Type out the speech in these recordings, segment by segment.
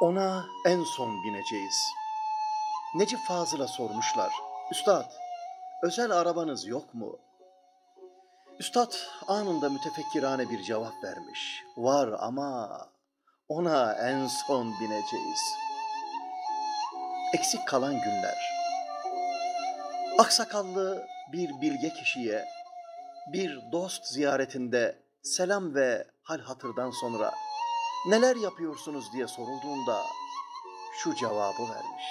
Ona en son bineceğiz. Necip Fazıl'a sormuşlar. Üstad, özel arabanız yok mu? Üstad anında mütefekkirane bir cevap vermiş. Var ama ona en son bineceğiz. Eksik kalan günler. Aksakallı bir bilge kişiye bir dost ziyaretinde selam ve hal hatırdan sonra neler yapıyorsunuz diye sorulduğunda şu cevabı vermiş.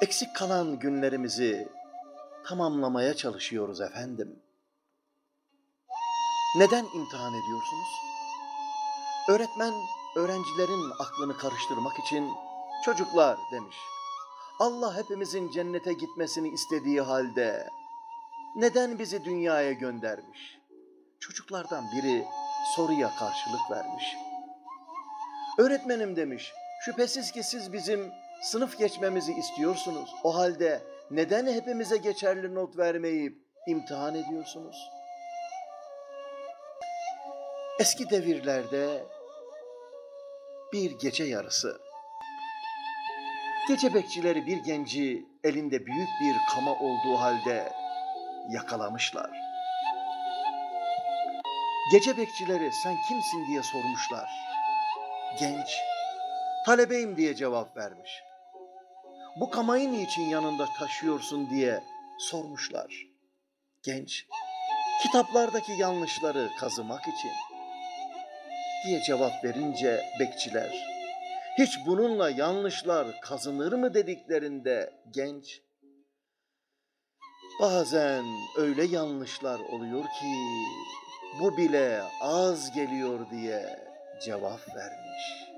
Eksik kalan günlerimizi tamamlamaya çalışıyoruz efendim. Neden imtihan ediyorsunuz? Öğretmen öğrencilerin aklını karıştırmak için çocuklar demiş. Allah hepimizin cennete gitmesini istediği halde neden bizi dünyaya göndermiş? Çocuklardan biri soruya karşılık vermiş. Öğretmenim demiş, şüphesiz ki siz bizim sınıf geçmemizi istiyorsunuz. O halde neden hepimize geçerli not vermeyip imtihan ediyorsunuz? Eski devirlerde bir gece yarısı gece bekçileri bir genci elinde büyük bir kama olduğu halde yakalamışlar. Gece bekçileri sen kimsin diye sormuşlar. Genç, talebeyim diye cevap vermiş. Bu kamayı niçin yanında taşıyorsun diye sormuşlar. Genç, kitaplardaki yanlışları kazımak için diye cevap verince bekçiler, hiç bununla yanlışlar kazınır mı dediklerinde genç, bazen öyle yanlışlar oluyor ki bu bile az geliyor diye cevap vermiş.